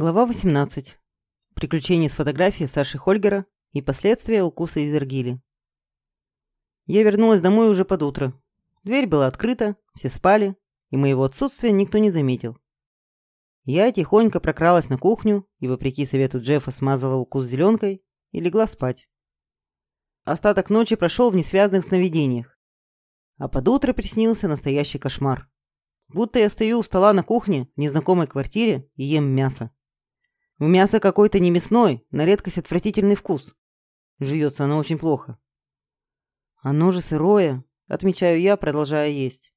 Глава 18. Приключения с фотографией Саши Хольгера и последствия укуса Изергили. Я вернулась домой уже под утро. Дверь была открыта, все спали, и моего отсутствия никто не заметил. Я тихонько прокралась на кухню и, вопреки совету Джеффа, смазала укус зеленкой и легла спать. Остаток ночи прошел в несвязанных сновидениях. А под утро приснился настоящий кошмар. Будто я стою у стола на кухне в незнакомой квартире и ем мясо. У мяса какой-то не мясной, на редкость отвратительный вкус. Жуется оно очень плохо. Оно же сырое, отмечаю я, продолжая есть.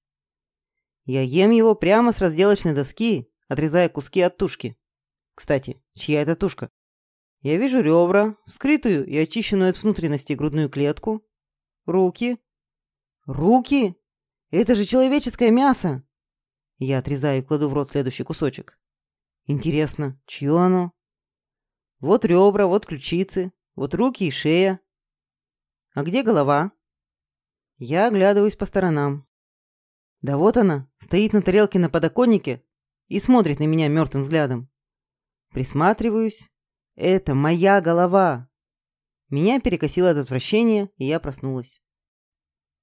Я ем его прямо с разделочной доски, отрезая куски от тушки. Кстати, чья это тушка? Я вижу ребра, вскрытую и очищенную от внутренности грудную клетку. Руки. Руки? Это же человеческое мясо! Я отрезаю и кладу в рот следующий кусочек. Интересно, чье оно? Вот ребра, вот ключицы, вот руки и шея. А где голова? Я оглядываюсь по сторонам. Да вот она, стоит на тарелке на подоконнике и смотрит на меня мертвым взглядом. Присматриваюсь. Это моя голова. Меня перекосило от отвращения, и я проснулась.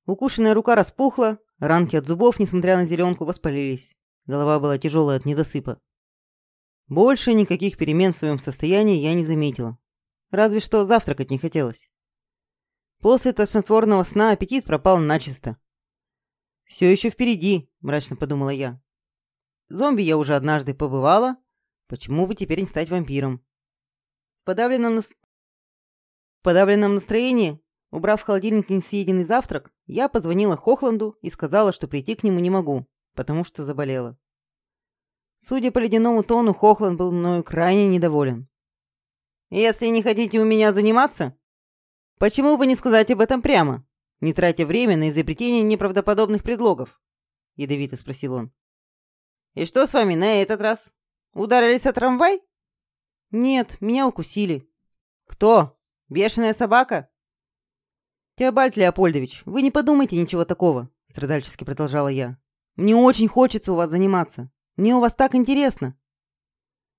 Укушенная рука распухла, ранки от зубов, несмотря на зеленку, воспалились. Голова была тяжелая от недосыпа. Больше никаких перемен в своем состоянии я не заметила. Разве что завтракать не хотелось. После тошнотворного сна аппетит пропал начисто. «Все еще впереди», – мрачно подумала я. «Зомби я уже однажды побывала. Почему бы теперь не стать вампиром?» В подавленном, нас... в подавленном настроении, убрав в холодильник несъеденный завтрак, я позвонила Хохланду и сказала, что прийти к нему не могу, потому что заболела. Судя по ледяному тону, Хохланд был мною крайне недоволен. «Если не хотите у меня заниматься, почему бы не сказать об этом прямо, не тратя время на изобретение неправдоподобных предлогов?» — ядовито спросил он. «И что с вами на этот раз? Ударились о трамвай?» «Нет, меня укусили». «Кто? Бешеная собака?» «Теобальд Леопольдович, вы не подумайте ничего такого», — страдальчески продолжала я. «Мне очень хочется у вас заниматься. Мне у вас так интересно.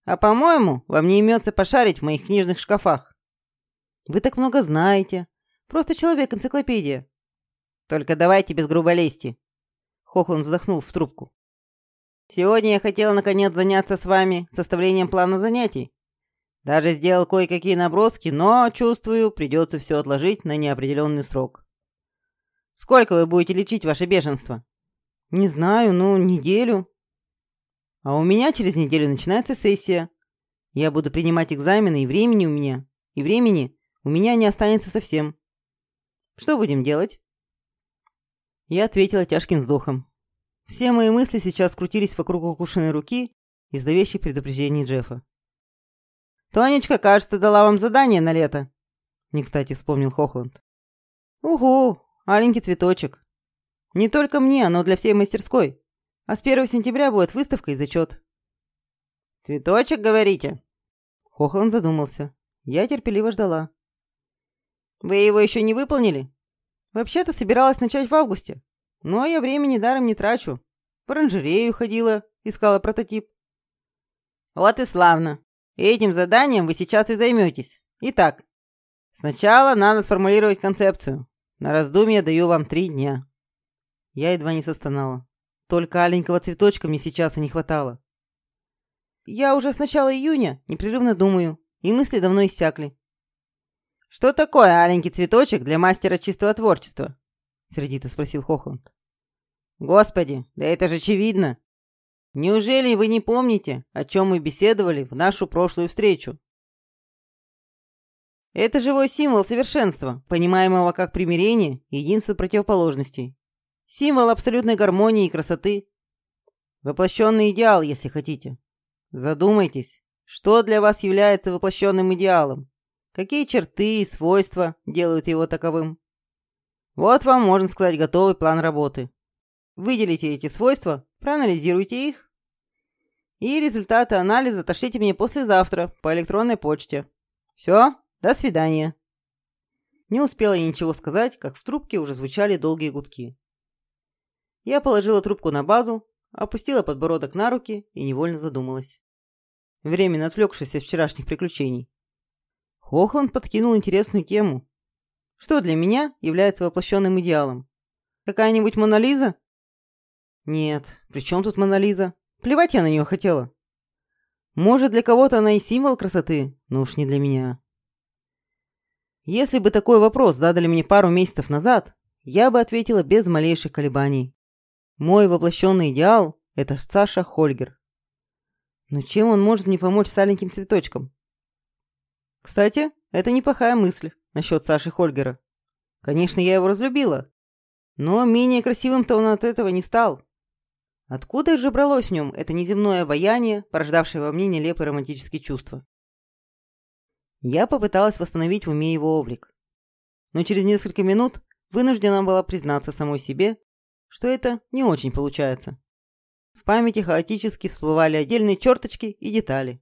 А по-моему, вам не имется пошарить в моих книжных шкафах. Вы так много знаете. Просто человек-энциклопедия. Только давайте без грубой лести. Хохланд вздохнул в трубку. Сегодня я хотел наконец заняться с вами составлением плана занятий. Даже сделал кое-какие наброски, но, чувствую, придется все отложить на неопределенный срок. Сколько вы будете лечить ваше бешенство? Не знаю, ну, неделю. А у меня через неделю начинается сессия. Я буду принимать экзамены, и времени у меня, и времени у меня не останется совсем. Что будем делать?» Я ответила тяжким вздохом. Все мои мысли сейчас крутились вокруг укушенной руки и зловещих предупреждений Джеффа. «Тонечка, кажется, дала вам задание на лето», — не кстати вспомнил Хохланд. «Угу, маленький цветочек. Не только мне, но для всей мастерской. А с 1 сентября будет выставка и зачет. «Цветочек, говорите?» Хохланд задумался. Я терпеливо ждала. «Вы его еще не выполнили?» «Вообще-то собиралась начать в августе. Но я времени даром не трачу. В оранжерею ходила, искала прототип». «Вот и славно. Этим заданием вы сейчас и займетесь. Итак, сначала надо сформулировать концепцию. На раздумье даю вам три дня». Я едва не состонала. Только аленького цветочка мне сейчас и не хватало. Я уже с начала июня непрерывно думаю, и мысли давно иссякли. «Что такое аленький цветочек для мастера чистого творчества?» — сердито спросил Хохланд. «Господи, да это же очевидно! Неужели вы не помните, о чем мы беседовали в нашу прошлую встречу?» Это живой символ совершенства, понимаемого как примирение единство противоположностей. Символ абсолютной гармонии и красоты. Воплощенный идеал, если хотите. Задумайтесь, что для вас является воплощенным идеалом? Какие черты и свойства делают его таковым? Вот вам, можно сказать, готовый план работы. Выделите эти свойства, проанализируйте их. И результаты анализа отошлите мне послезавтра по электронной почте. Все, до свидания. Не успела я ничего сказать, как в трубке уже звучали долгие гудки. Я положила трубку на базу, опустила подбородок на руки и невольно задумалась. временно отвлекшись от вчерашних приключений. Хохланд подкинул интересную тему. Что для меня является воплощенным идеалом? Какая-нибудь Мона Лиза? Нет, при чем тут Мона Лиза? Плевать я на нее хотела. Может, для кого-то она и символ красоты, но уж не для меня. Если бы такой вопрос задали мне пару месяцев назад, я бы ответила без малейших колебаний. Мой воплощенный идеал – это Саша Хольгер. Но чем он может мне помочь с аленьким цветочком? Кстати, это неплохая мысль насчет Саши Хольгера. Конечно, я его разлюбила, но менее красивым-то он от этого не стал. Откуда же бралось в нем это неземное обаяние, порождавшее во мне нелепые романтические чувства? Я попыталась восстановить в уме его облик. Но через несколько минут вынуждена была признаться самой себе, что это не очень получается. В памяти хаотически всплывали отдельные черточки и детали.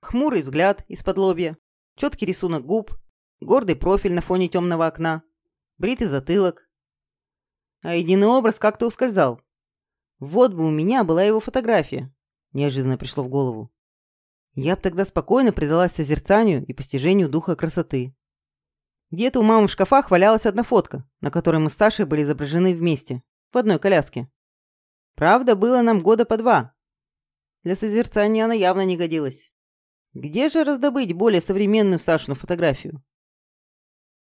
Хмурый взгляд из-под лобья, четкий рисунок губ, гордый профиль на фоне темного окна, бритый затылок, а единый образ как-то ускользал. Вот бы у меня была его фотография, неожиданно пришло в голову. Я бы тогда спокойно предалась созерцанию и постижению духа красоты. Где-то у мамы в шкафах валялась одна фотка, на которой мы с Сашей были изображены вместе, в одной коляске. Правда, было нам года по два. Для созерцания она явно не годилась. Где же раздобыть более современную Сашину фотографию?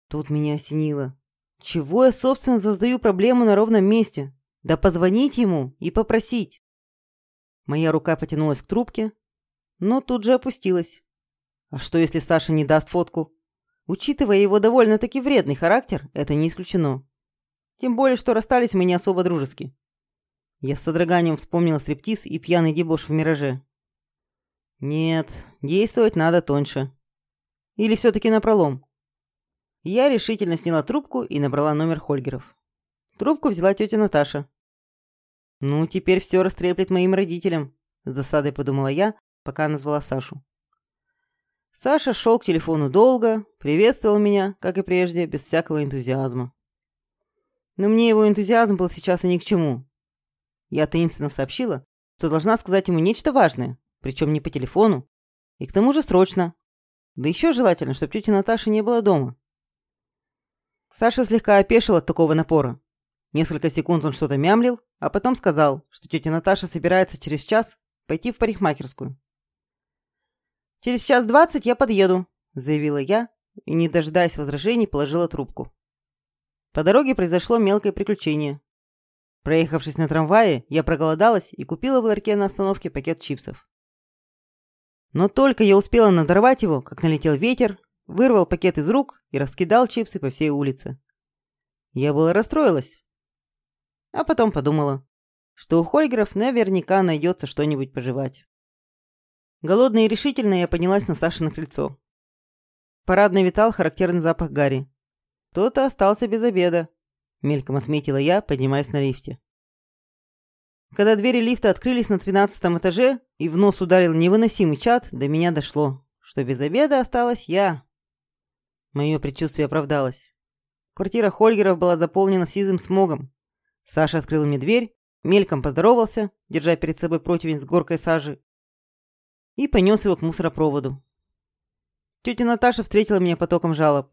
Тут меня осенило. Чего я, собственно, создаю проблему на ровном месте? Да позвонить ему и попросить. Моя рука потянулась к трубке, но тут же опустилась. А что, если Саша не даст фотку? Учитывая его довольно-таки вредный характер, это не исключено. Тем более, что расстались мы не особо дружески. Я с содроганием вспомнила стриптиз и пьяный дебош в «Мираже». Нет, действовать надо тоньше. Или все-таки напролом. Я решительно сняла трубку и набрала номер Хольгеров. Трубку взяла тетя Наташа. «Ну, теперь все растреплет моим родителям», – с досадой подумала я, пока назвала Сашу. Саша шел к телефону долго, приветствовал меня, как и прежде, без всякого энтузиазма. Но мне его энтузиазм был сейчас и ни к чему. Я таинственно сообщила, что должна сказать ему нечто важное, причем не по телефону, и к тому же срочно. Да еще желательно, чтобы тетя Наташа не была дома. Саша слегка опешил от такого напора. Несколько секунд он что-то мямлил, а потом сказал, что тетя Наташа собирается через час пойти в парикмахерскую. «Через час двадцать я подъеду», – заявила я и, не дожидаясь возражений, положила трубку. По дороге произошло мелкое приключение. Проехавшись на трамвае, я проголодалась и купила в ларьке на остановке пакет чипсов. Но только я успела надорвать его, как налетел ветер, вырвал пакет из рук и раскидал чипсы по всей улице. Я была расстроилась. А потом подумала, что у Хольгеров наверняка найдется что-нибудь пожевать. Голодная и решительная я поднялась на Сашино крыльцо. Парадный витал характерный запах гари. Кто-то остался без обеда, мельком отметила я, поднимаясь на лифте. Когда двери лифта открылись на тринадцатом этаже и в нос ударил невыносимый чад, до меня дошло, что без обеда осталась я. Мое предчувствие оправдалось. Квартира Хольгеров была заполнена сизым смогом. Саша открыл мне дверь, мельком поздоровался, держа перед собой противень с горкой сажи, и понес его к мусоропроводу. Тетя Наташа встретила меня потоком жалоб.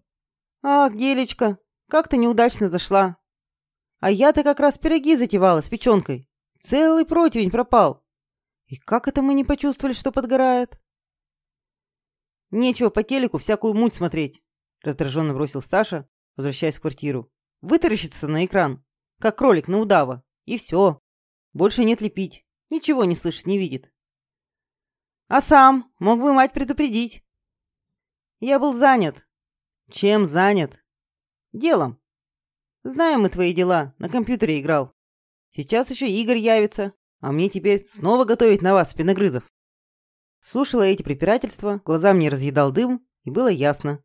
«Ах, Гелечка, как ты неудачно зашла. А я-то как раз пироги затевала с печенкой. Целый противень пропал. И как это мы не почувствовали, что подгорает?» «Нечего по телеку всякую муть смотреть раздраженно бросил Саша, возвращаясь в квартиру. Вытаращится на экран, как кролик на удава, и все. Больше нет лепить, ничего не слышит, не видит. А сам мог бы мать предупредить. Я был занят. Чем занят? Делом. Знаем мы твои дела, на компьютере играл. Сейчас еще Игорь явится, а мне теперь снова готовить на вас спиногрызов. Слушала эти препирательства, глаза мне разъедал дым, и было ясно,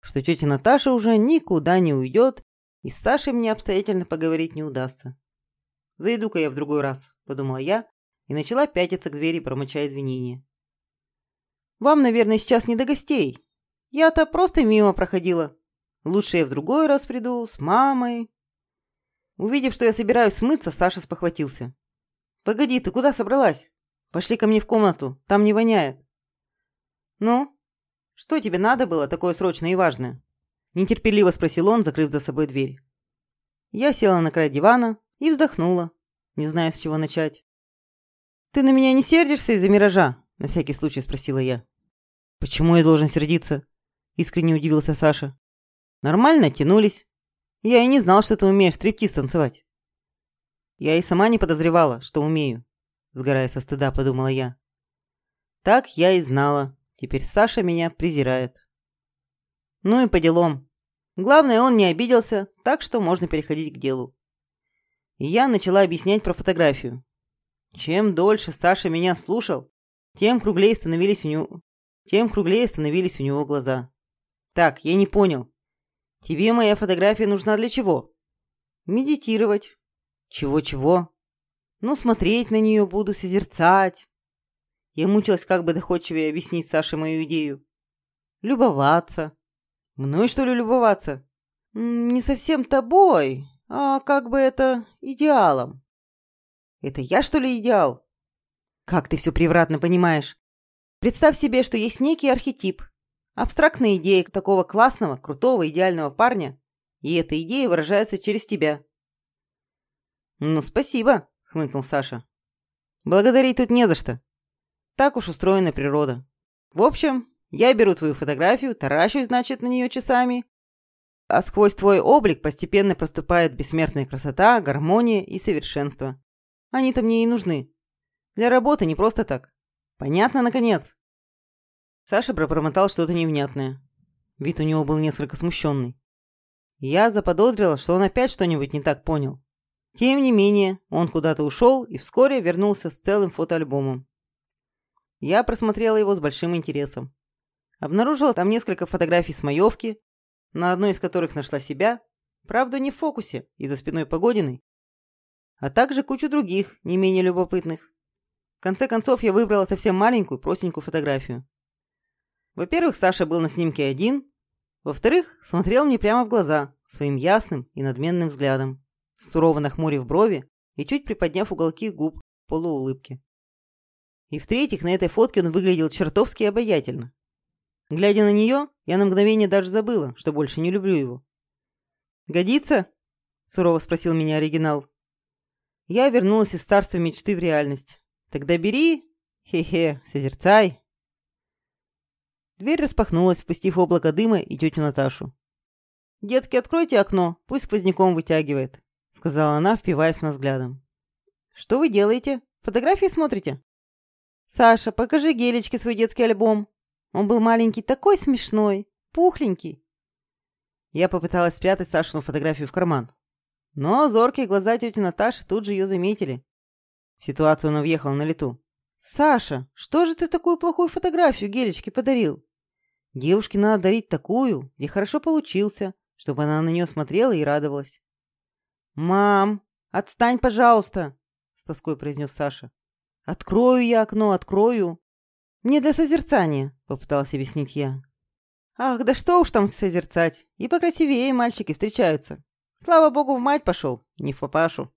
что тетя Наташа уже никуда не уйдет, и с Сашей мне обстоятельно поговорить не удастся. «Зайду-ка я в другой раз», – подумала я, и начала пятиться к двери, промычая извинения. «Вам, наверное, сейчас не до гостей. Я-то просто мимо проходила. Лучше я в другой раз приду, с мамой». Увидев, что я собираюсь смыться, Саша спохватился. «Погоди, ты куда собралась? Пошли ко мне в комнату, там не воняет». «Ну, что тебе надо было такое срочное и важное?» Нетерпеливо спросил он, закрыв за собой дверь. Я села на край дивана и вздохнула, не зная, с чего начать. «Ты на меня не сердишься из-за миража?» – на всякий случай спросила я. «Почему я должен сердиться?» – искренне удивился Саша. «Нормально тянулись. Я и не знал, что ты умеешь стриптиз танцевать». Я и сама не подозревала, что умею, сгорая со стыда, подумала я. Так я и знала. Теперь Саша меня презирает. Ну и по делам. Главное, он не обиделся, так что можно переходить к делу. Я начала объяснять про фотографию. Чем дольше Саша меня слушал, тем круглее становились у него, тем круглее становились у него глаза. Так, я не понял. Тебе моя фотография нужна для чего? Медитировать. Чего-чего? Ну, смотреть на нее буду, созерцать. Я мучилась, как бы доходчивее объяснить Саше мою идею. Любоваться. Мной, что ли, любоваться? Не совсем тобой, а как бы это идеалом. Это я, что ли, идеал? Как ты все превратно понимаешь? Представь себе, что есть некий архетип, абстрактная идея такого классного, крутого, идеального парня, и эта идея выражается через тебя. «Ну, спасибо», — хмыкнул Саша. «Благодарить тут не за что. Так уж устроена природа. В общем, я беру твою фотографию, таращусь, значит, на нее часами, а сквозь твой облик постепенно проступает бессмертная красота, гармония и совершенство. Они-то мне и нужны. Для работы не просто так. Понятно, наконец?» Саша пробормотал что-то невнятное. Вид у него был несколько смущенный. Я заподозрила, что он опять что-нибудь не так понял. Тем не менее, он куда-то ушел и вскоре вернулся с целым фотоальбомом. Я просмотрела его с большим интересом. Обнаружила там несколько фотографий с маевки, на одной из которых нашла себя, правда не в фокусе и за спиной Погодиной, а также кучу других, не менее любопытных. В конце концов, я выбрала совсем маленькую, простенькую фотографию. Во-первых, Саша был на снимке один. Во-вторых, смотрел мне прямо в глаза, своим ясным и надменным взглядом сурово нахмурив брови и чуть приподняв уголки губ в полуулыбке. И в-третьих, на этой фотке он выглядел чертовски обаятельно. Глядя на нее, я на мгновение даже забыла, что больше не люблю его. «Годится?» – сурово спросил меня оригинал. Я вернулась из царства мечты в реальность. «Тогда бери, хе-хе, созерцай». Дверь распахнулась, впустив облако дыма и тетю Наташу. «Детки, откройте окно, пусть сквозняком вытягивает» сказала она, впиваясь на взглядом. «Что вы делаете? Фотографии смотрите?» «Саша, покажи Гелечке свой детский альбом. Он был маленький, такой смешной, пухленький». Я попыталась спрятать Сашину фотографию в карман. Но зоркие глаза тети Наташи тут же ее заметили. Ситуацию она въехала на лету. «Саша, что же ты такую плохую фотографию Гелечке подарил? Девушке надо дарить такую, где хорошо получился, чтобы она на нее смотрела и радовалась. «Мам, отстань, пожалуйста!» — с тоской произнес Саша. «Открою я окно, открою!» «Не для созерцания», — попыталась объяснить я. «Ах, да что уж там созерцать! И покрасивее мальчики встречаются. Слава богу, в мать пошел, не в папашу».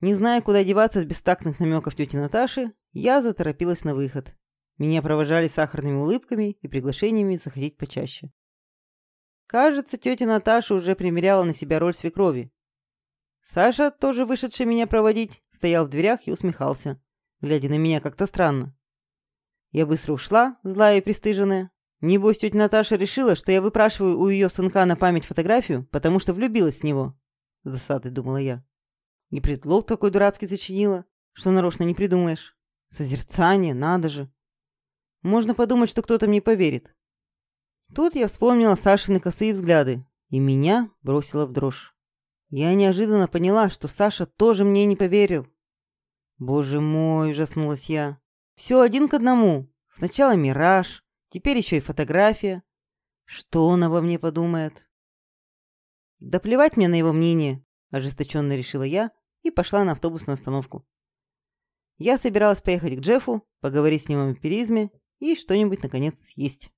Не зная, куда деваться от бестактных намеков тети Наташи, я заторопилась на выход. Меня провожали сахарными улыбками и приглашениями заходить почаще. Кажется, тетя Наташа уже примеряла на себя роль свекрови. Саша, тоже вышедший меня проводить, стоял в дверях и усмехался, глядя на меня как-то странно. Я быстро ушла, злая и пристыженная. Небось, тетя Наташа решила, что я выпрашиваю у ее сынка на память фотографию, потому что влюбилась в него. С досадой думала я. И предлог такой дурацкий сочинила, что нарочно не придумаешь. Созерцание, надо же. Можно подумать, что кто-то мне поверит. Тут я вспомнила Сашины косые взгляды, и меня бросило в дрожь. Я неожиданно поняла, что Саша тоже мне не поверил. «Боже мой!» – ужаснулась я. «Все один к одному. Сначала мираж, теперь еще и фотография. Что он обо мне подумает?» «Да плевать мне на его мнение», – ожесточенно решила я и пошла на автобусную остановку. Я собиралась поехать к Джеффу, поговорить с ним о вампиризме и что-нибудь, наконец, съесть.